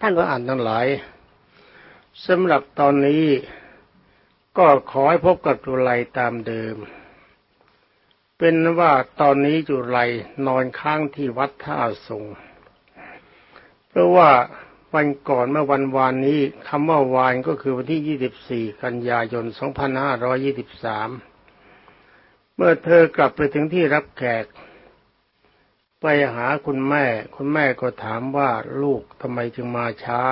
ท่านผู้อ่านทั้งหลายสำหรับตอนนี้ก็ขอให้พบกับจุไลตามเดิม เป็นว่าตอนนี้จุไลนอนค้างที่วัดท่าสงเพราะว่าวันก่อนเมื่อวันวานนี้คำว่าวานก็คือวันที่ 24 กันยายน 2523 เมื่อเธอกลับไปถึงที่รับแขก ไปหาคุณแม่ คุณแม่ก็ถามว่าลูกทำไมจึงมาช้า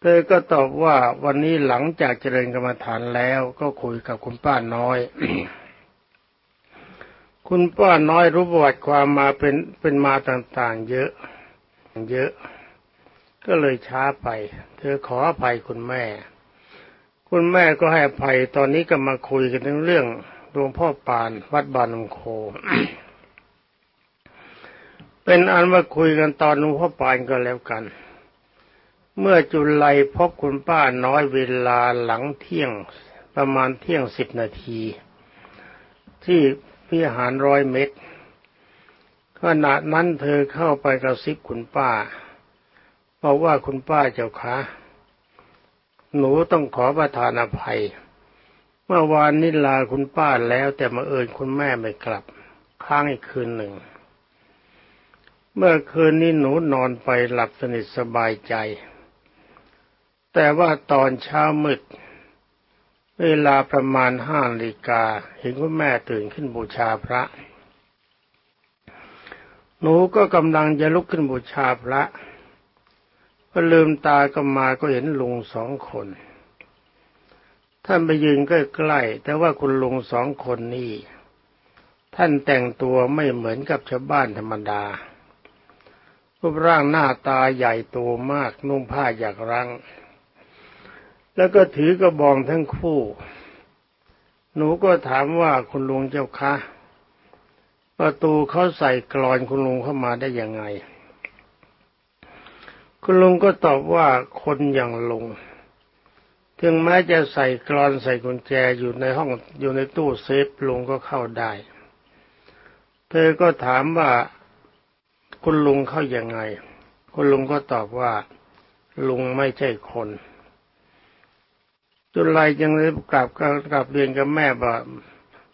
เธอก็ตอบว่าวันนี้หลังจากเจริญกรรมฐานแล้วก็คุยกับคุณป้าน้อย คุณป้าน้อยรู้ประวัติความมาเป็นเป็นมาต่างๆ เยอะเยอะ ก็เลยช้าไป เธอขออภัยคุณแม่ คุณแม่ก็ให้อภัยตอนนี้ก็มาคุยกันถึงเรื่องหลวงพ่อปานวัดบานงโค เป็นอันว่าคุยกันตอนหลวงพ่อปานก็แล้วกัน เมื่อจุลัยพบคุณป้าน้อยเวลาหลังเที่ยงประมาณเที่ยงสิบนาที ที่พิหารร้อยเมตรขณะนั้นเธอเข้าไปกระซิบคุณป้าบอกว่าคุณป้าเจ้าคะหนูต้องขอประทานอภัย เมื่อวานนี้ลาคุณป้าแล้วแต่มาเอิญคุณแม่ไม่กลับ ค้างอีกคืนหนึ่ง เมื่อคืนนี้หนูนอนไปหลับสนิทสบายใจ แต่ว่าตอนเช้ามืด เวลาประมาณห้านาฬิกาเห็นคุณแม่ตื่นขึ้นบูชาพระ หนูก็กำลังจะลุกขึ้นบูชาพระพอลืมตาก็มาก็เห็นลุงสองคน ท่านไปยืนใกล้ๆแต่ว่าคุณลุงสองคนนี้ท่านแต่งตัวไม่เหมือนกับชาวบ้านธรรมดา รูปร่างหน้าตาใหญ่โตมากนุ่งผ้าอยากรัง แล้วก็ถือกระบองทั้งคู่ หนูก็ถามว่าคุณลุงเจ้าคะประตูเขาใส่กรอนคุณลุงเข้ามาได้ยังไง คุณลุงก็ตอบว่าคนอย่างลุงถึงแม้จะใส่กรอนใส่กุญแจอยู่ในห้องอยู่ในตู้เซฟลุงก็เข้าได้ เธอก็ถามว่า คุณลุงเข้ายังไง คุณลุงก็ตอบว่า ลุงไม่ใช่คนจุลัยยังเลยกลับกลับเรียนกับแม่บอก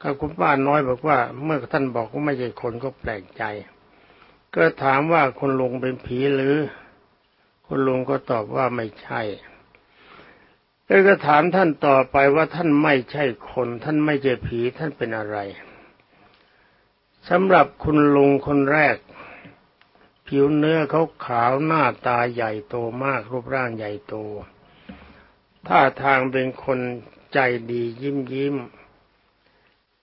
กับคุณป้าน้อยบอกว่า เมื่อท่านบอกว่าไม่ใช่คนก็แปลกใจ ก็ถามว่าคุณลุงเป็นผีหรือ คุณลุงก็ตอบว่าไม่ใช่แล้วก็ถามท่านต่อไปว่าท่านไม่ใช่คน ท่านไม่ใช่ผีท่านเป็นอะไรสำหรับคุณลุงคนแรก ผิวเนื้อเขาขาวหน้าตาใหญ่โตมากรูปร่างใหญ่โตท่าทางเป็นคนใจดียิ้มยิ้ม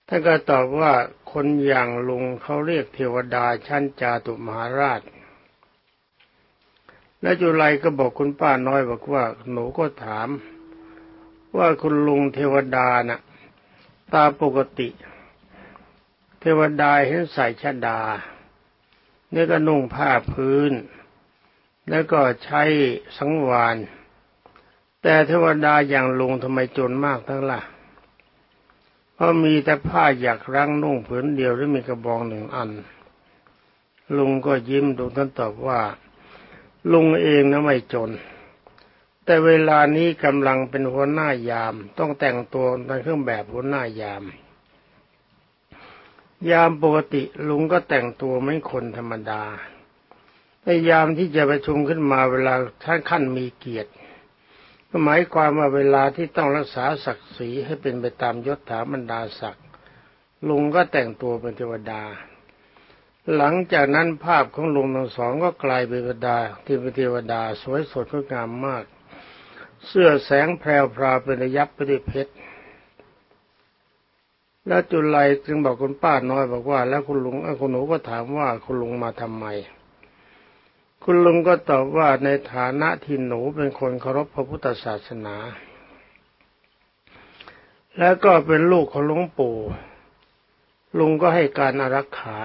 ท่านก็ตอบว่าคนอย่างลุงเขาเรียกเทวดาชั้นจาตุมหาราช และจุไลก็บอกคุณป้าน้อยบอกว่าหนูก็ถาม ว่าคุณลุงเทวดานะ่ะ ตาปกติ เทวดาเห็นใส่ชดา เนี่ยก็นุ่งผ้าพื้น แล้วก็ใช้สังวานแต่เทวดาอย่างลุงทำไมจนมากทั้งล่ะเพราะมีแต่ผ้าอยากรังนุ่งผืนเดียวหรือมีกระบองหนึ่งอัน ลุงก็ยิ้มดูท่านตอบว่า ลุงเองนะไม่จน แต่เวลานี้กำลังเป็นหัวหน้ายาม ต้องแต่งตัวในเครื่องแบบหัวหน้ายาม ยามปกติลุงก็แต่งตัวไม่คนธรรมดาในยามที่จะประชุมขึ้นมาเวลาท่านขั้นมีเกียรติหมายความว่าเวลาที่ต้องรักษาศักดิ์ศรีให้เป็นไปตามยศถาบรรดาศักดิ์ลุงก็แต่งตัวเป็นเทวดา หลังจากนั้นภาพของลุงทั้งสองก็กลายเป็นเทวดาที่เป็นเทวดาสวยสดงดงามมาก เสื้อแสงแพรวพราเป็นระยับไปด้วยเพชร แล้วจุลัยจึงบอกคุณป้าน้อยบอกว่า แล้วคุณลุงคุณหนูก็ถามว่าคุณลุงมาทำไม คุณลุงก็ตอบว่าในฐานะที่หนูเป็นคนเคารพพระพุทธศาสนา แล้วก็เป็นลูกของหลวงปู่ลุงก็ให้การอารักขา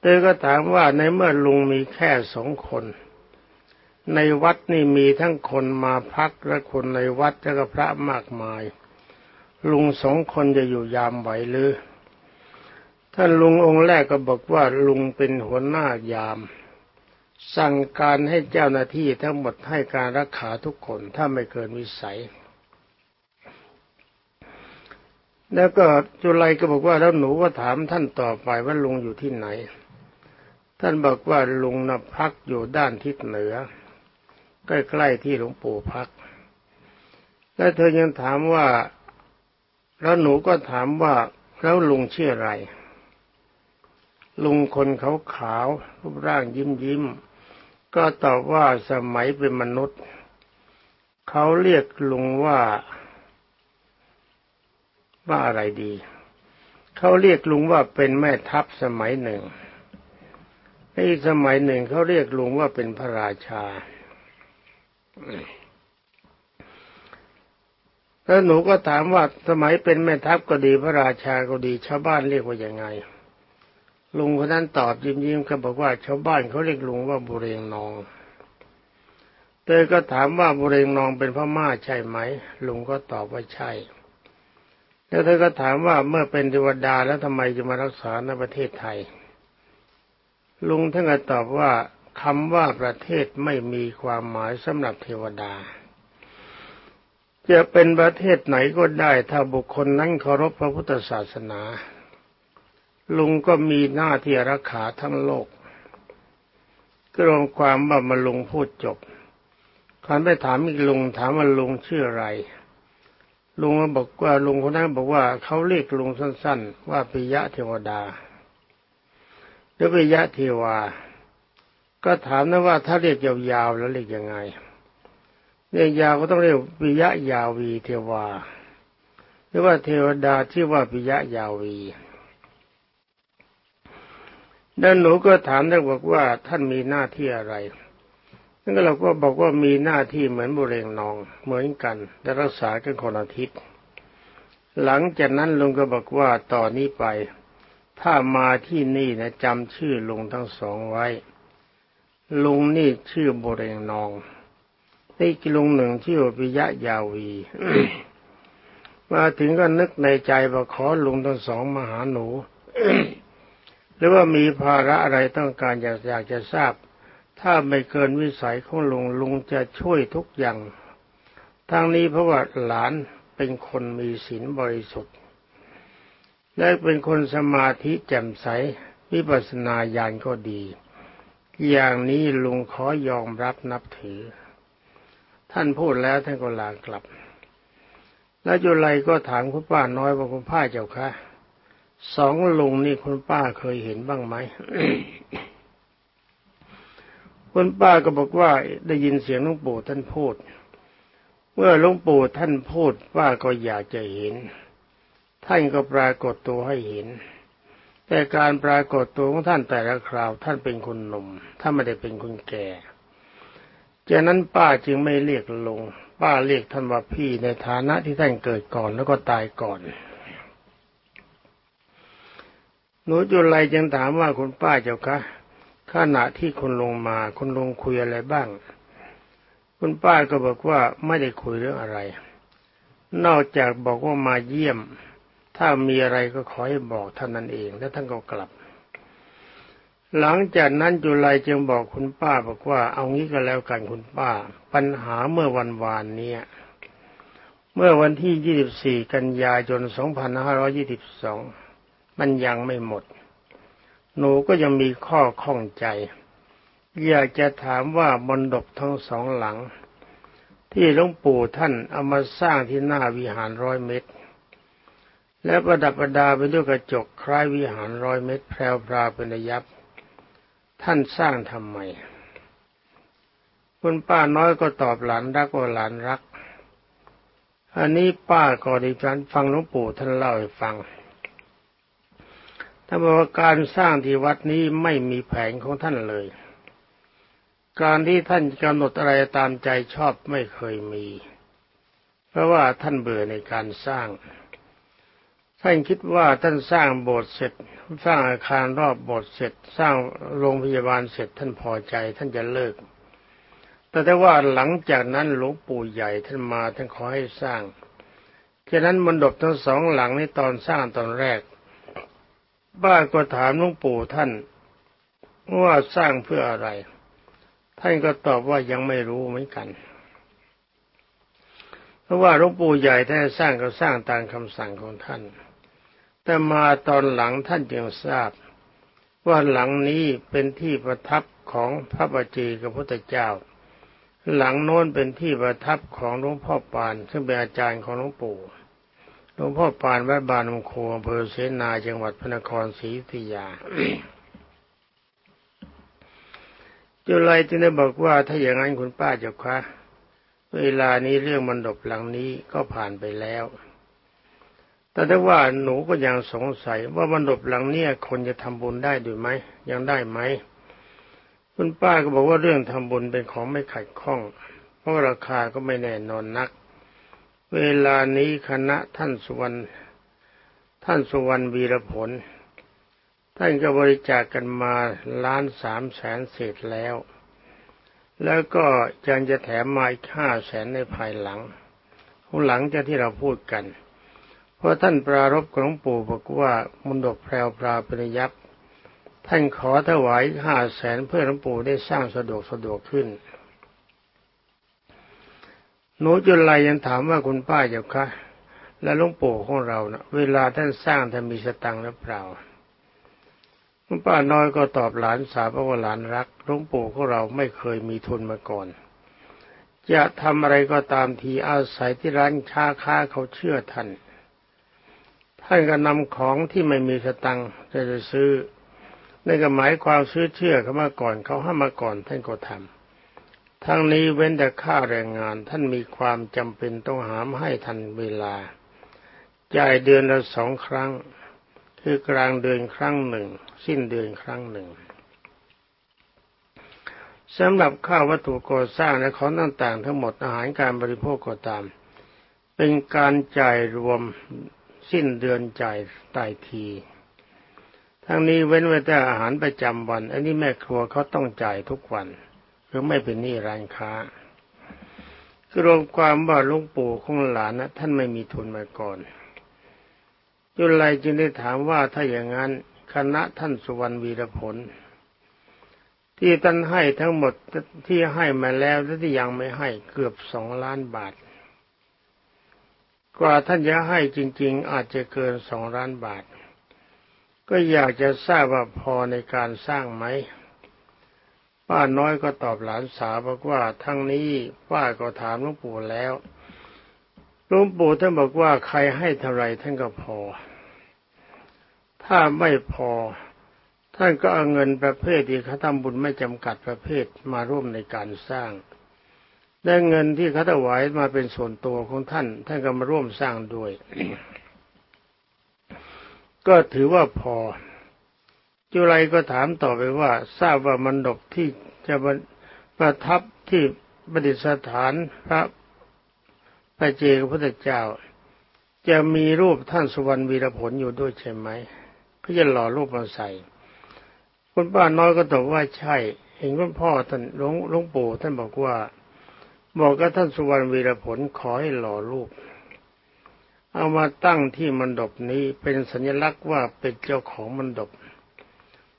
เธอก็ถามว่าในเมื่อลุงมีแค่สองคน ในวัดนี่มีทั้งคนมาพักและคนในวัดและก็พระมากมาย ลุงสองคนจะอยู่ยามไหวหรือท่านลุงองค์แรกก็บอกว่าลุงเป็นหัวหน้ายาม สั่งการให้เจ้าหน้าที่ทั้งหมดให้การรักษาทุกคนถ้าไม่เกินวิสัย แล้วก็จุลัยก็บอกว่าแล้วหนูก็ถามท่านต่อไปว่าลุงอยู่ที่ไหน ท่านบอกว่าลุงนับพักอยู่ด้านทิศเหนือ ใกล้ๆที่หลวงปู่พัก แล้วเธอยังถามว่า แล้วหนูก็ถามว่าแล้วลุงชื่ออะไร ลุงคนเขาขาวรูปร่างยิ้มยิ้มก็ตอบว่าสมัยเป็นมนุษย์ เขาเรียกลุงว่า ว่าอะไรดี เขาเรียกลุงว่าเป็นแม่ทัพสมัยหนึ่งในสมัยหนึ่งเขาเรียกลุงว่าเป็นพระราชา แล้วหนูก็ถามว่าสมัยเป็นแม่ทัพก็ดีพระราชาก็ดีชาวบ้านเรียกว่ายังไง ลุงคนนั้นตอบยิ้มยิ้มก็บอกว่าชาวบ้านเขาเรียกลุงว่าบุเรงนองเธอก็ถามว่าบุเรงนองเป็นพม่าใช่ไหม ลุงก็ตอบว่าใช่ แล้วเธอก็ถามว่าเมื่อเป็นเทวดาแล้วทำไมจะมารักษาในประเทศไทย ลุงท่านก็ตอบว่าคำว่าประเทศไม่มีความหมายสำหรับเทวดา จะเป็นประเทศไหนก็ได้ ถ้าบุคคลนั้นเคารพพระพุทธศาสนา ลุงก็มีหน้าที่รักษาทั้งโลกก็รวมความว่ามาลุงพูดจบคันไปถามอีกลุงถามว่าลุงชื่ออะไร ลุงก็บอกว่าลุงคนนั้นบอกว่าเขาเรียกลุงสั้น ๆ ว่าปิยะเทวดาหรือปิยะเทวา ก็ถามนะว่าถ้าเรียกยาวๆแล้วเรียกยังไง เรียกยาวก็ต้องเรียกปิยะยาวีเทวาหรือว่าเทวดาที่ว่าปิยะยาวีแล้วหนูก็ถามได้บอกว่าท่านมีหน้าที่อะไรนั่นก็เราก็บอกว่ามีหน้าที่เหมือนบุเรงนองเหมือนกันแต่รักษากันคนอาทิตย์ หลังจากนั้นลุงก็บอกว่าต่อนนี้ไป ถ้ามาที่นี่นะจำชื่อลุงทั้งสองไว้ ลุงนี่ชื่อบุเรงนอง นี่ลุงหนึ่งชื่อปิยะยาวี มาถึงก็นึกในใจว่าขอลุงทั้งสองมาหาหนู หรือว่ามีภาระอะไรต้องการอยากอยากจะทราบ ถ้าไม่เกินวิสัยของลุงลุงจะช่วยทุกอย่างทั้งนี้เพราะว่าหลานเป็นคนมีศีลบริสุทธิ์และเป็นคนสมาธิแจ่มใสวิปัสสนาญาณก็ดี อย่างนี้ลุงขอยอมรับนับถือ ท่านพูดแล้วท่านก็ลากลับ แล้วจุไลก็ถามคุณป้าน้อยว่าคุณป้าเจ้าคะสองลุงนี่คุณป้าเคยเห็นบ้างไหมคุณป้าก็บอกว่าได้ยินเสียงหลวงปู่ท่านพูด เมื่อหลวงปู่ท่านพูดป้าก็อยากจะเห็น ท่านก็ปรากฏตัวให้เห็น แต่การปรากฏตัวของท่านแต่ละคราว ท่านเป็นคนหนุ่มท่านไม่ได้เป็นคนแก่ จากนั้นป้าจึงไม่เรียกลุงป้าเรียกท่านว่าพี่ในฐานะที่ท่านเกิดก่อนแล้วก็ตายก่อน หนูจุลัยจึงถามว่าคุณป้าเจ้าคะขณะที่คุณลงมาคุณลงคุยอะไรบ้าง คุณป้าก็บอกว่าไม่ได้คุยเรื่องอะไร นอกจากบอกว่ามาเยี่ยม ถ้ามีอะไรก็ขอให้บอกท่านนั้นเอง แล้วท่านก็กลับ หลังจากนั้นจุลัยจึงบอกคุณป้าบอกว่า เอางี้ก็แล้วกันคุณป้า ปัญหาเมื่อวันวานนี้เมื่อวันที่ 24 กันยายน 2522 มันยังไม่หมด หนูก็ยังมีข้อข้องใจ อยากจะถามว่าบนดบทั้งสองหลัง ที่หลวงปู่ท่านเอามาสร้างที่หน้าวิหารร้อยเมตร และประดับประดาไปด้วยกระจกคล้ายวิหารร้อยเมตรแพรวพราเป็นระยับ ท่านสร้างทำไม คุณป้าน้อยก็ตอบหลานรักว่าหลานรัก อันนี้ป้าก็ได้ฟังหลวงปู่ท่านเล่าให้ฟังท่านบอกว่าการสร้างที่วัดนี้ไม่มีแผนของท่านเลย การที่ท่านกำหนดอะไรตามใจชอบไม่เคยมี เพราะว่าท่านเบื่อในการสร้าง ท่านคิดว่าท่านสร้างโบสถ์เสร็จ สร้างอาคารรอบโบสถ์เสร็จ สร้างโรงพยาบาลเสร็จท่านพอใจ ท่านจะเลิก แต่ได้ว่าหลังจากนั้นหลวงปู่ใหญ่ท่านมาท่านขอให้สร้างฉะนั้นมณฑปทั้งสองหลังในตอนสร้างตอนแรก บ้านก็ถามหลวงปู่ท่านว่าสร้างเพื่ออะไร ท่านก็ตอบว่ายังไม่รู้เหมือนกัน เพราะว่าหลวงปู่ใหญ่ท่านสร้างก็สร้างตามคำสั่งของท่าน แต่มาตอนหลังท่านจึงทราบ ว่าหลังนี้เป็นที่ประทับของพระบัจเจกับพระเจ้า หลังโน้นเป็นที่ประทับของหลวงพ่อปาน ซึ่งเป็นอาจารย์ของหลวงปู่หลวงพ่อปานวัดบานมโคอำเภอเสนาจังหวัดพระนครศรีอยุธยาจุลัยจึงได้บอกว่าถ้าอย่างนั้นคุณป้าเจ้าคะเวลานี้เรื่องมันดบหลังนี้ก็ผ่านไปแล้ว แต่ถ้าว่าหนูก็ยังสงสัยว่ามันดบหลังเนี้ยคนจะทำบุญได้ด้วยไหมยังได้ไหมคุณป้าก็บอกว่าเรื่องทำบุญเป็นของไม่ขัดข้อง เพราะราคาก็ไม่แน่นอนนัก เวลานี้คณะท่านสุวรรณท่านสุวรรณวีรผล ท่านก็บริจาคกกันมาล้านสามแสนเศษแล้ว แล้วก็ยังจะแถมมาอีกห้าแสนในภายหลังหลังจากที่เราพูดกัน เพราะท่านปรารบของปู่บอกว่ามุนดกแพรวพราปริยับท่านขอถวายห้าแสนเพื่อหลวงปู่ได้สร้างสะดวกสะดวกขึ้นหนูจุลไลยังถามว่าคุณป้าเจ้าคะและหลวงปู่ของเรานะ่ะ เวลาท่านสร้างท่านมีสตังค์หรือเปล่าคุณป้าน้อยก็ตอบหลานสาวว่าหลานรักหลวงปู่ของเราไม่เคยมีทุนมาก่อน จะทำอะไรก็ตามทีอาศัยที่ร้านค้าค้าเขาเชื่อท่าน ท่านก็นำของที่ไม่มีสตังค์จะจะซื้อในก็หมายความซื้อเชื่อเขามาก่อนเขาให้มาก่อนท่านก็ทำทั้งนี้เว้นแต่ค่าแรงงานท่านมีความจำเป็นต้องหามให้ทันเวลาจ่ายเดือนละสองครั้ง คือกลางเดือนครั้งหนึ่ง สิ้นเดือนครั้งหนึ่งสำหรับข้าววัตถุก่อสร้างและของต่างๆ ทั้งหมดอาหารการบริโภคก็ตาม เป็นการจ่ายรวม สิ้นเดือนจ่ายตายที ทั้งนี้เว้นไว้แต่อาหารประจำวัน อันนี้แม่ครัวเขาต้องจ่ายทุกวันหรือไม่เป็นหนี้ร้านค้าคือรวมความว่าลุงปู่ของหลานนะท่านไม่มีทุนมาก่อนยุไรจึงได้ถามว่าถ้าอย่างนั้นคณะท่านสุวรรณวีรผล ที่ท่านให้ทั้งหมดที่ให้มาแล้วและที่ยังไม่ให้เกือบสองล้านบาท กว่าท่านจะให้จริง ๆ อาจจะเกินสองล้านบาท ก็อยากจะทราบว่าพอในการสร้างไหมป้าน้อยก็ตอบหลานสาวบอกว่าทั้งนี้ป้าก็ถามหลวงปู่แล้วหลวงปู่ท่านบอกว่าใครให้เท่าไรท่านก็พอ ถ้าไม่พอ ท่านก็เอาเงินประเภทที่เขาทำบุญไม่จำกัดประเภทมาร่วมในการสร้าง ได้เงินที่เขาถวายมาเป็นส่วนตัวของท่าน ท่านก็มาร่วมสร้างด้วย ก็ถือว่าพอ จุไรก็ถามต่อไปว่า ทราบว่ามันดบที่จะประทับที่ประดิษฐานพระพระเจกพระเจ้า จะมีรูปท่านสุวรรณวีรผลอยู่ด้วยใช่ไหมเขาจะหล่อรูปมาใส่คุณป้าน้อยก็ตอบว่าใช่ เห็นคุณพ่อท่านหลวงหลวงปู่ท่านบอกว่า บอกกับท่านสุวรรณวีรผลขอให้หล่อรูป เอามาตั้งที่มันดบนี้เป็นสัญลักษณ์ว่าเป็นเจ้าของมันดบ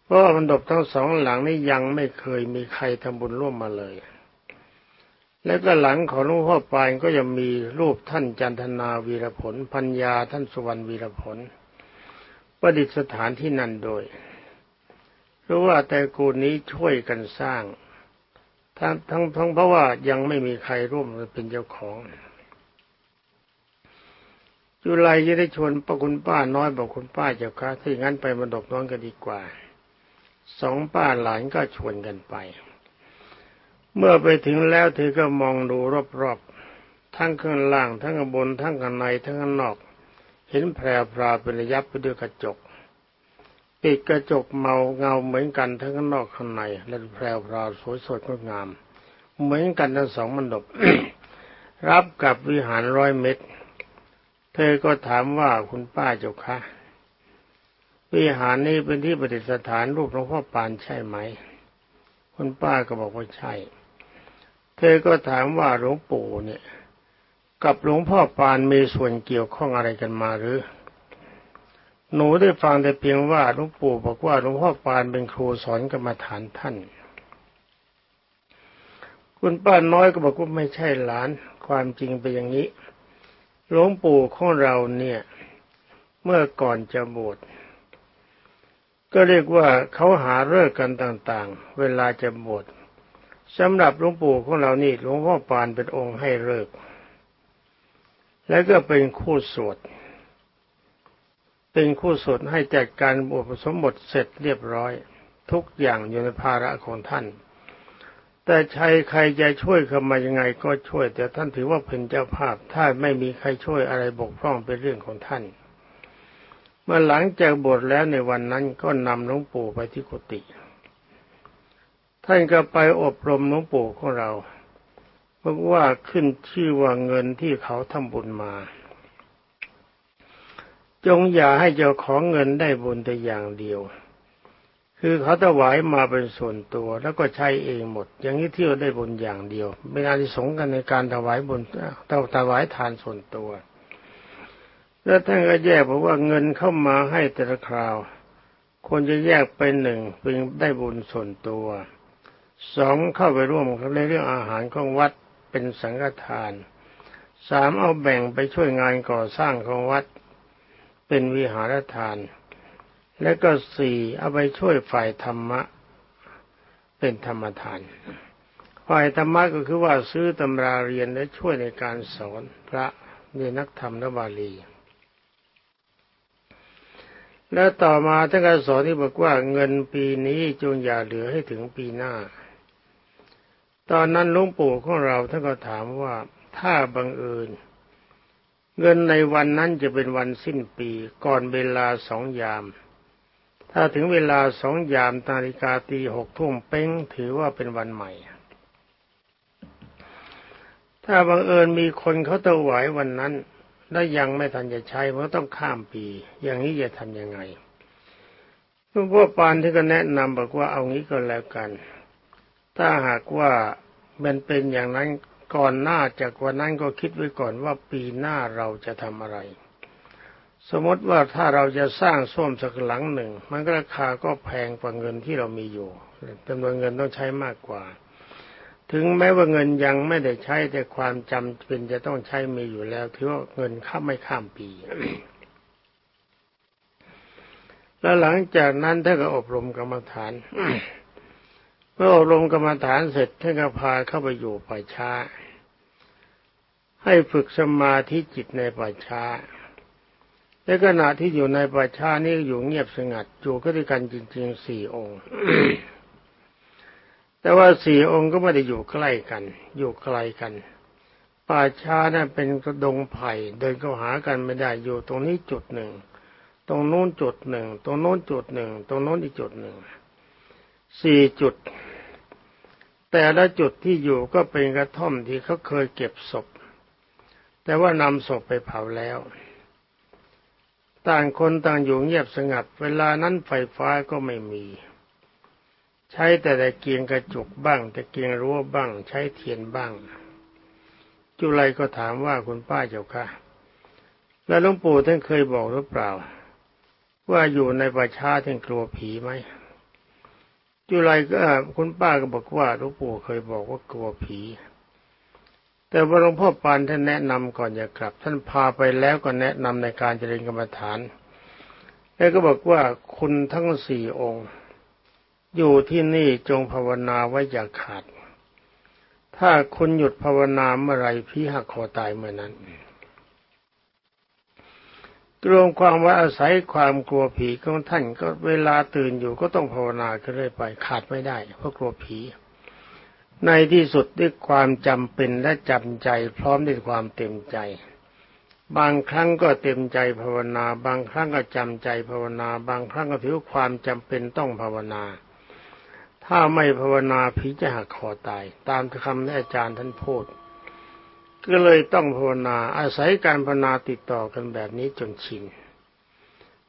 เพราะมันดบทั้งสองหลังนี้ยังไม่เคยมีใครทำบุญร่วมมาเลย แล้วก็หลังของหลวงพ่อปานก็ยังมีรูปท่านจันทนาวีรผลพัญญาท่านสุวรรณวีรผล ประดิษฐานที่นั่นโดยเพราะว่าแต่กูนี้ช่วยกันสร้าง ทั้งทั้งทั้งเพราะว่ายังไม่มีใครร่วมเป็นเจ้าของจุไลจะได้ชวนป้าคุณป้าน้อยบอกคุณป้าเจ้าค่ะถ้าอย่างนั้นไปมาดกน้องก็ดีกว่าสองป้าหลานก็ชวนกันไป เมื่อไปถึงแล้วเธอก็มองดูรอบๆทั้งข้างล่างทั้งข้างบนทั้งข้างในทั้งข้างนอก เห็นแพรพราเป็นระยับไปด้วยกระจก ปิดกระจกเมาเงาเหมือนกันทั้งข้างนอกข้างในและแพรพราสวยสดงดงาม เหมือนกันทั้งสองมันดบรับกับวิหารร้อยเมตร เธอก็ถามว่าคุณป้าเจ้าคะวิหารนี้เป็นที่ประดิษฐานรูปหลวงพ่อปานใช่ไหม คุณป้าก็บอกว่าใช่ เธอก็ถามว่าหลวงปู่เนี่ย กับหลวงพ่อปานมีส่วนเกี่ยวข้องอะไรกันมาหรือ หนูได้ฟังแต่เพียงว่าหลวงปู่บอกว่าหลวงพ่อปานเป็นครูสอนกรรมฐานท่าน คุณป้าน้อยก็บอกว่าไม่ใช่หลานความจริงเป็นอย่างนี้หลวงปู่ของเราเนี่ย เมื่อก่อนจะบวชก็เรียกว่าเขาหาเลิกกันต่างๆ เวลาจะบวชสำหรับหลวงปู่ของเรานี่หลวงพ่อปานเป็นองค์ให้เลิก แล้วก็เป็นคู่สวด เป็นคู่สวดให้จัดการบวชสมบทเสร็จเรียบร้อย ทุกอย่างอยู่ในภาระของท่าน แต่ใครใครจะช่วยเข้ามายังไงก็ช่วย แต่ท่านถือว่าเป็นเจ้าภาพ ถ้าไม่มีใครช่วยอะไรบกพร่องเป็นเรื่องของท่าน เมื่อหลังจากบวชแล้วในวันนั้นก็นำหลวงปู่ไปที่กุฏิท่านก็ไปอบรมหลวงปู่ของเราบอกว่าขึ้นชื่อว่าเงินที่เขาทำบุญมา จงอย่าให้เจ้าของเงินได้บุญแต่อย่างเดียว คือเขาถวายมาเป็นส่วนตัว แล้วก็ใช้เองหมด อย่างนี้ที่เราได้บุญอย่างเดียวเป็นอานิสงส์กันในการถวายบุญถวายทานส่วนตัว แล้วท่านก็แยกบอกว่าเงินเข้ามาให้แต่ละคราวควรจะแยกเป็นหนึ่งเป็นได้บุญส่วนตัวสองเข้าไปร่วมในเรื่องอาหารของวัดเป็นสังฆทานสามเอาแบ่งไปช่วยงานก่อสร้างของวัด เป็นวิหารทาน และก็สี่เอาไปช่วยฝ่ายธรรมะ เป็นธรรมทาน ฝ่ายธรรมะก็คือว่าซื้อตำราเรียนและช่วยในการสอนพระในนักธรรมและบาลี แล้วต่อมาท่านก็สอนที่บอกว่าเงินปีนี้จงอย่าเหลือให้ถึงปีหน้า ตอนนั้นหลวงปู่ของเราท่านก็ถามว่าถ้าบังเอิญ เงินในวันนั้นจะเป็นวันสิ้นปีก่อนเวลาสองยาม ถ้าถึงเวลาสองยามนาฬิกาตีหกทุ่มเป้งถือว่าเป็นวันใหม่ ถ้าบังเอิญมีคนเขาถวายวันนั้นแล้วยังไม่ทันจะใช้เพราะต้องข้ามปี อย่างนี้จะทำยังไงหลวงพ่อปานที่ก็แนะนำบอกว่าเอางี้ก็แล้วกัน ถ้าหากว่ามันเป็นอย่างนั้น ก่อนหน้าจากวันนั้นก็คิดไว้ก่อนว่าปีหน้าเราจะทำอะไร สมมติว่าถ้าเราจะสร้างส้วมสักหลังหนึ่ง มันก็ราคาก็แพงกว่าเงินที่เรามีอยู่จำนวนเงินต้องใช้มากกว่า ถึงแม้ว่าเงินยังไม่ได้ใช้แต่ความจำเป็นจะต้องใช้มีอยู่แล้วถือว่าเงินข้ามไม่ข้ามปีแล้วหลังจากนั้นท่าก็อบรมกรรมฐาน เมื่ออบรมกรรมฐานเสร็จท่านก็พาเข้าไปอยู่ป่าช้า ให้ฝึกสมาธิจิตในป่าช้าในขณะที่อยู่ในป่าช้านี่อยู่เงียบสงัดอยู่ก็ด้วยกันจริงๆสี่องค์ แต่ว่าสี่องค์ก็ไม่ได้อยู่ใกล้กัน อยู่ไกลกัน ป่าช้านั้นเป็นกระดงไผ่เดินเข้าหากันไม่ได้อยู่ตรงนี้จุดหนึ่ง ตรงโน้นจุดหนึ่ง ตรงโน้นจุดหนึ่ง ตรงโน้นอีกจุดหนึ่ง สี่จุด แต่ละจุดที่อยู่ก็เป็นกระท่อมที่เขาเคยเก็บศพ แต่ว่านำศพไปเผาแล้ว ต่างคนต่างอยู่เงียบสงัด เวลานั้นไฟฟ้าก็ไม่มี ใช้แต่ตะเกียงกระจุกบ้างตะเกียงรั้วบ้าง ใช้เทียนบ้าง จุไรก็ถามว่าคุณป้าเจ้าค่ะแล้วหลวงปู่ท่านเคยบอกหรือเปล่า ว่าอยู่ในป่าช้าท่านกลัวผีไหม จุไรก็คุณป้าก็บอกว่าหลวงปู่เคยบอกว่ากลัวผี แต่ว่าหลวงพ่อปานท่านแนะนำก่อนอย่ากลับ ท่านพาไปแล้วก็แนะนำในการเจริญกรรมฐาน แล้วก็บอกว่าคุณทั้งสี่องค์ อยู่ที่นี่จงภาวนาไว้อย่าขาด ถ้าคุณหยุดภาวนาเมื่อไรพี่หักคอตายเมื่อนั้น รวมความว่าอาศัยความกลัวผีของท่านก็เวลาตื่นอยู่ก็ต้องภาวนาขึ้นเรื่อยไปขาดไม่ได้ เพราะกลัวผี ในที่สุดด้วยความจำเป็นและจำใจ พร้อมด้วยความเต็มใจ บางครั้งก็เต็มใจภาวนา บางครั้งก็จำใจภาวนา บางครั้งก็ถือความจำเป็นต้องภาวนา ถ้าไม่ภาวนาผีจะหักคอตาย ตามคำที่อาจารย์ท่านพูด ก็เลยต้องภาวนาอาศัยการภาวนาติดต่อกันแบบนี้จนชิน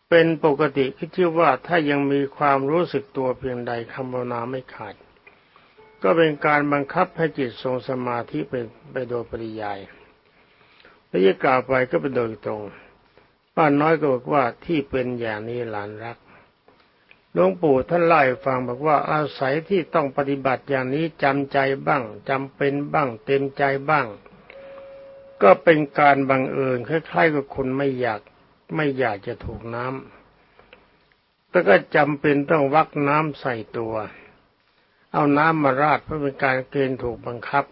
เป็นปกติคิดชื่ว่าถ้ายังมีความรู้สึกตัวเพียงใดคำภาวนาไม่ขาด ก็เป็นการบังคับให้จิตทรงสมาธิเป็นไปโดยปริยายและยิ่กล่าวไปก็เป็นโดยตรง ป้าน้อยก็บอกว่าที่เป็นอย่างนี้หลานรักหลวงปู่ท่านเล่าให้ฟังบอกว่าอาศัยที่ต้องปฏิบัติอย่างนี้จำใจบ้างจำเป็นบ้างเต็มใจบ้าง ก็เป็นการบังเอิญคล้ายๆกับคนไม่อยากไม่อยากจะถูกน้ำแต่ก็จำเป็นต้องวักน้ำใส่ตัว เอาน้ำมาราดเพื่อเป็นการเกณฑ์ถูกบังคับ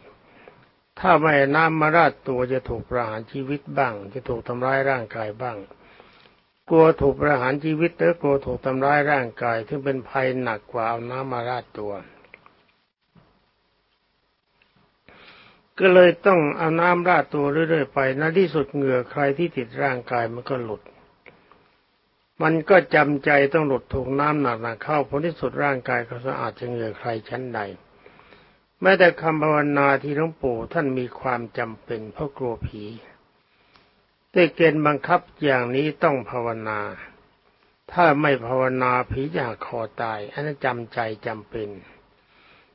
ถ้าไม่น้ำมาราดตัวจะถูกประหารชีวิตบ้าง จะถูกทำร้ายร่างกายบ้าง กลัวถูกประหารชีวิตหรือกลัวถูกทำร้ายร่างกายที่เป็นภัยหนักกว่าเอาน้ำมาราดตัว ก็เลยต้องเอาน้ำราดตัวเรื่อยๆไปในที่สุดเหงื่อใครที่ติดร่างกายมันก็หลุด มันก็จำใจต้องหลุดถูกน้ำหนักๆเข้าผลที่สุดร่างกายก็สะอาดจะเหงื่อใครชั้นใดแม้แต่คำภาวนาที่หลวงปู่ท่านมีความจำเป็นเพราะกลัวผีได้เกณฑ์บังคับอย่างนี้ต้องภาวนา ถ้าไม่ภาวนาผีจะคอตายอันนั้นจำใจจำเป็น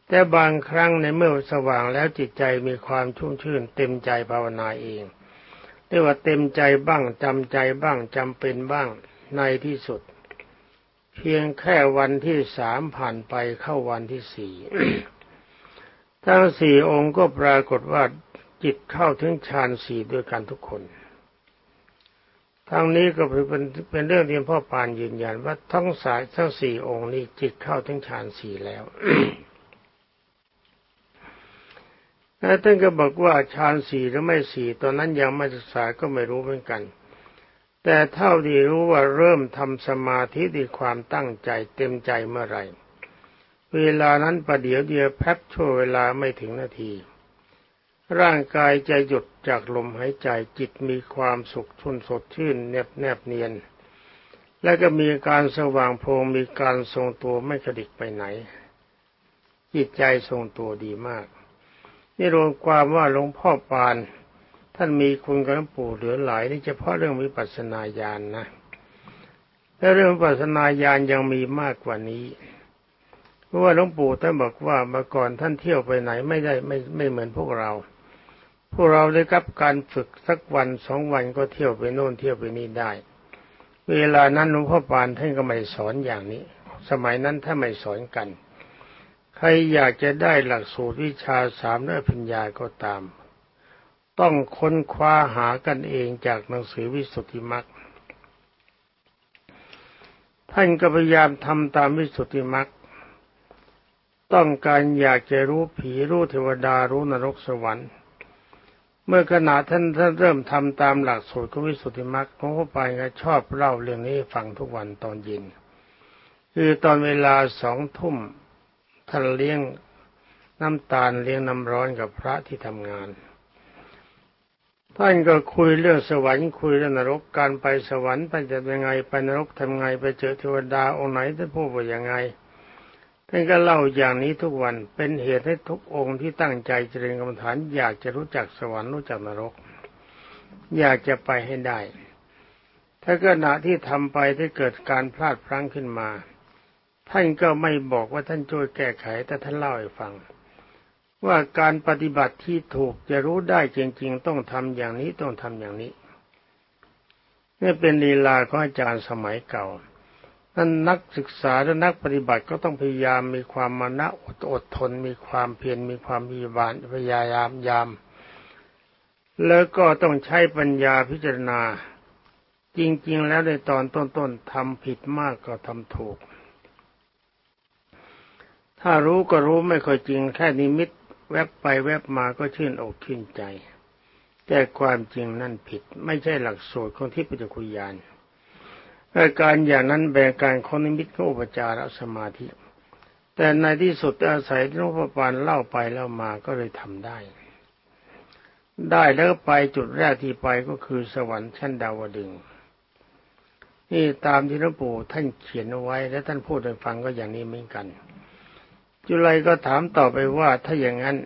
แต่บางครั้งในเมื่อสว่างแล้วจิตใจมีความชุ่มชื่น เต็มใจภาวนาเองเรียกว่าเต็มใจบ้างจำใจบ้างจำเป็นบ้างในที่สุด เพียงแค่วันที่สามผ่านไปเข้าวันที่สี่ทั้งสี่องค์ก็ปรากฏว่าจิตเข้าถึงฌานสี่ด้วยกันทุกคน ทั้งนี้ก็เป็นเป็นเรื่องที่พ่อปานยืนยันว่าทั้งสายทั้งสี่องค์นี้จิตเข้าถึงฌานสี่แล้ว แล้วท่านก็บอกว่าฌานสี่หรือไม่สี่ตอนนั้นยังไม่ศึกษาก็ไม่รู้เหมือนกัน แต่เท่าที่รู้ว่าเริ่มทำสมาธิด้วยความตั้งใจเต็มใจเมื่อไหร่ เวลานั้นประเดี๋ยวเดียวแป๊บชั่วเวลาไม่ถึงนาที ร่างกายจะหยุดจากลมหายใจจิตมีความสุขชุนสดชื่นแนบแนบเนียน และก็มีการสว่างโพงมีการทรงตัวไม่กระดิกไปไหน จิตใจทรงตัวดีมาก นี่รวมความว่าหลวงพ่อปาน ท่านมีคุณกับหลวงปู่เหลือหลายนี่เฉพาะเรื่องวิปัสสนาญาณนนะและเรื่องวิปัสสนาญาณยังมีมากกว่านี้ เพราะว่าหลวงปู่ท่านบอกว่าเมื่อก่อนท่านเที่ยวไปไหนไม่ได้ไม่ไม่เหมือนพวกเรา พวกเราได้รับการฝึกสักวันสองวันก็เที่ยวไปโน่นเที่ยวไปนี่ได้ เวลานั้นหลวงพ่อปานท่านก็ไม่สอนอย่างนี้ สมัยนั้นถ้าไม่สอนกัน ใครอยากจะได้หลักสูตรวิชาสามเนื้อปัญญาก็ตาม ต้องค้นคว้าหากันเองจากหนังสือวิสุทธิมรรคท่านก็พยายามทำตามวิสุทธิมรรคต้องการอยากจะรู้ผีรู้เทวดารู้นรกสวรรค์ เมื่อขณะท่านท่านเริ่มทำตามหลักสูตรของวิสุทธิมรรคของพระไปก็ชอบเล่าเรื่องนี้ฟังทุกวันตอนเย็น คือตอนเวลาสองทุ่ม ท่านเลี้ยงน้ำตาลเลี้ยงน้ำร้อนกับพระที่ทำงาน ท่านก็คุยเรื่องสวรรค์คุยเรื่องนรกการไปสวรรค์ไปจะยังไงไปนรกทำไงไปเจอเทวดาองค์ไหนท่านพูดว่ายังไงท่านก็เล่าอย่างนี้ทุกวันเป็นเหตุให้ทุกองค์ที่ตั้งใจเจริญกรรมฐาน อยากจะรู้จักสวรรค์รู้จักนรก อยากจะไปให้ได้ ถ้าขณะที่ทำไปถ้าเกิดการพลาดพลั้งขึ้นมา ท่านก็ไม่บอกว่าท่านช่วยแก้ไขแต่ท่านเล่าให้ฟัง ว่าการปฏิบัติที่ถูกจะรู้ได้จริง ๆ ต้องทำอย่างนี้ต้องทำอย่างนี้นี่เป็นลีลาของอาจารย์สมัยเก่านั้นนักศึกษาและนักปฏิบัติก็ต้องพยายามมีความมานะอดอดทน มีความเพียรมีความมีบานพยายามยาม แล้วก็ต้องใช้ปัญญาพิจารณา จริง ๆ แล้วในตอนต้นๆทำผิดมากก็ทำถูก ถ้ารู้ก็รู้ไม่ค่อยจริงแค่นิมิตแวบไปแวบมาก็ชื่นอกชื่นใจ แต่ความจริงนั่นผิด ไม่ใช่หลักสูตรของที่ปัจจุคุยานอาการอย่างนั้นแบ่งการคนิมิตของอุปจารสมาธิ แต่ในที่สุดอาศัยที่หลวงพ่อปานเล่าไปเล่ามาก็เลยทำได้ ได้แล้วไปจุดแรกที่ไปก็คือสวรรค์ชั้นดาวดึงนี่ตามที่หลวงปู่ท่านเขียนเอาไว้ และท่านพูดให้ฟังก็อย่างนี้เหมือนกัน จุลัยก็ถามต่อไปว่าถ้าอย่างนั้น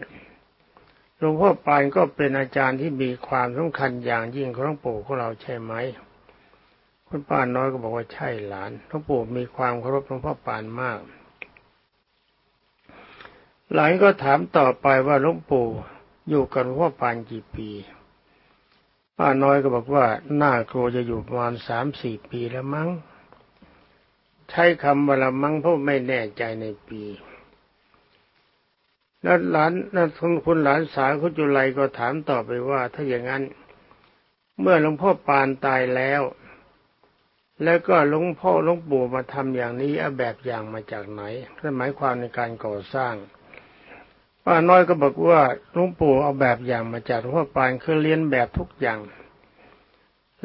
หลวงพ่อปานก็เป็นอาจารย์ที่มีความสำคัญอย่างยิ่งของหลวงปู่ของเราใช่ไหมคุณป้าน้อยก็บอกว่าใช่หลานหลวงปู่มีความเคารพหลวงพ่อปานมาก หลานก็ถามต่อไปว่าหลวงปู่อยู่กับหลวงพ่อปานกี่ปี ป้าน้อยก็บอกว่าน่ากลัวจะอยู่ประมาณสามสี่ปีแล้วมั้ง ใช้คำว่าละมั้งเพราะไม่แน่ใจในปี แล้วหลานนั่นคุณหลานสาวคุณจุไลก็ถามต่อไปว่า ถ้าอย่างนั้น เมื่อหลวงพ่อปานตายแล้ว แล้วก็หลวงพ่อหลวงปู่มาทำอย่างนี้เอาแบบอย่างมาจากไหนหมายความในการก่อสร้างป้าน้อยก็บอกว่าหลวงปู่เอาแบบอย่างมาจากหลวงพ่อปานคือเรียนแบบทุกอย่าง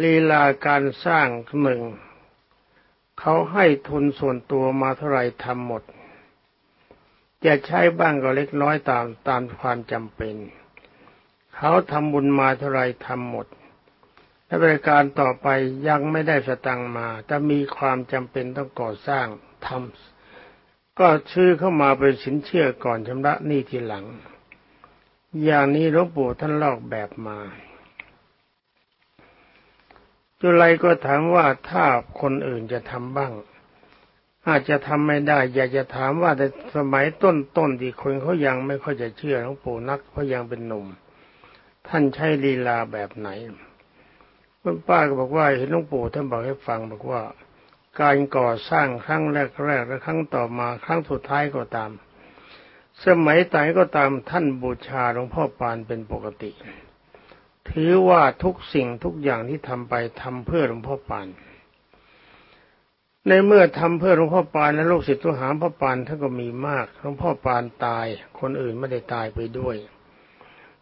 ลีลาการสร้างหนึ่งเขาให้ทุนส่วนตัวมาเท่าไหร่ทำหมด จะใช้บ้างก็เล็กน้อยตามตามความจำเป็น เขาทำบุญมาเท่าไรทำหมดและบริการต่อไปยังไม่ได้สตังมา แต่มีความจำเป็นต้องก่อสร้างทำก็ซื้อเข้ามาเป็นสินเชื่อก่อนชำระหนี้ทีหลัง อย่างนี้หลวงปู่ท่านลอกแบบมาจุไลก็ถามว่าถ้าคนอื่นจะทำบ้าง อาจจะทำไม่ได้ อยากจะถามว่าในสมัยต้นๆที่คนเขายังไม่ค่อยจะเชื่อหลวงปู่นักเพราะยังเป็นหนุ่ม ท่านใช้ลีลาแบบไหนคุณป้าก็บอกว่าเห็นหลวงปู่ท่านบอกให้ฟังบอกว่า การก่อสร้างครั้งแรกๆและครั้งต่อมาครั้งสุดท้ายก็ตาม สมัยไหนก็ตามท่านบูชาหลวงพ่อปานเป็นปกติ ถือว่าทุกสิ่งทุกอย่างที่ทำไปทำเพื่อหลวงพ่อปาน ในเมื่อทำเพื่อหลวงพ่อปานและลูกศิษย์ทหามพ่อปานท่านก็มีมากหลวงพ่อปานตาย คนอื่นไม่ได้ตายไปด้วย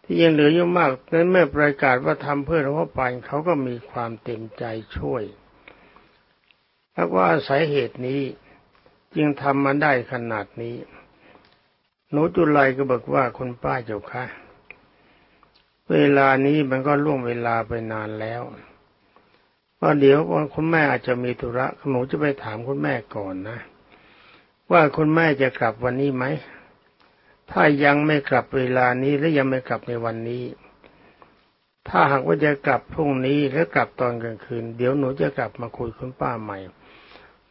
ที่ยังเหลือเยอะมากในเมื่อประกาศว่าทำเพื่อหลวงพ่อปานเขาก็มีความเต็มใจช่วยถ้าว่าสาเหตุนี้จึงทำมาได้ขนาดนี้หนูจุไลก็บอกว่าคุณป้าเจ้าค่ะ เวลานี้มันก็ล่วงเวลาไปนานแล้ว ว่าเดี๋ยวคุณแม่อาจจะมีธุระหนูจะไปถามคุณแม่ก่อนนะ ว่าคุณแม่จะกลับวันนี้ไหมถ้ายังไม่กลับเวลานี้และยังไม่กลับในวันนี้ ถ้าหากว่าจะกลับพรุ่งนี้และกลับตอนกลางคืน เดี๋ยวหนูจะกลับมาคุยคุณป้าใหม่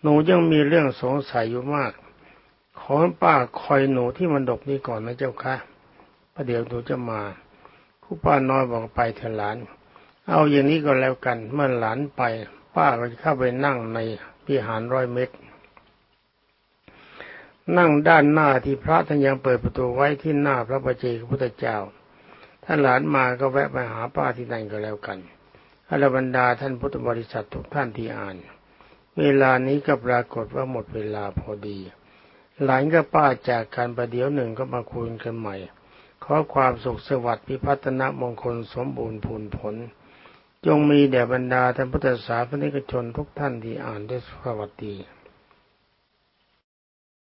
หนูยังมีเรื่องสงสัยอยู่มาก ขอป้าคอยหนูที่มันดกนี้ก่อนนะเจ้าค่ะประเดี๋ยวหนูจะมา ผู้ป้าน้อยบอกไปเถอะหลาน เอาอย่างนี้ก็แล้วกัน เมื่อหลานไป ป้าก็จะเข้าไปนั่งในพิหารร้อยเมตร นั่งด้านหน้าที่พระท่านยังเปิดประตูไว้ที่หน้าพระประเจกพุทธเจ้าถ้านหลานมาก็แวะไปหาป้าที่นั่นก็แล้วกันอรบรรดาท่านพุทธบริษัททุกท่านที่อ่าน เวลานี้ก็ปรากฏว่าหมดเวลาพอดี หลานกับป้าจากการประเดี๋ยวหนึ่งก็มาคุยกันใหม่ ขอความสุขสวัสดิ์พิพัฒนมงคลสมบูรณ์ผลผล จงมีแด่บรรดาท่านพุทธศาสนิกชนทุกท่านที่อ่านด้วยสวัสดี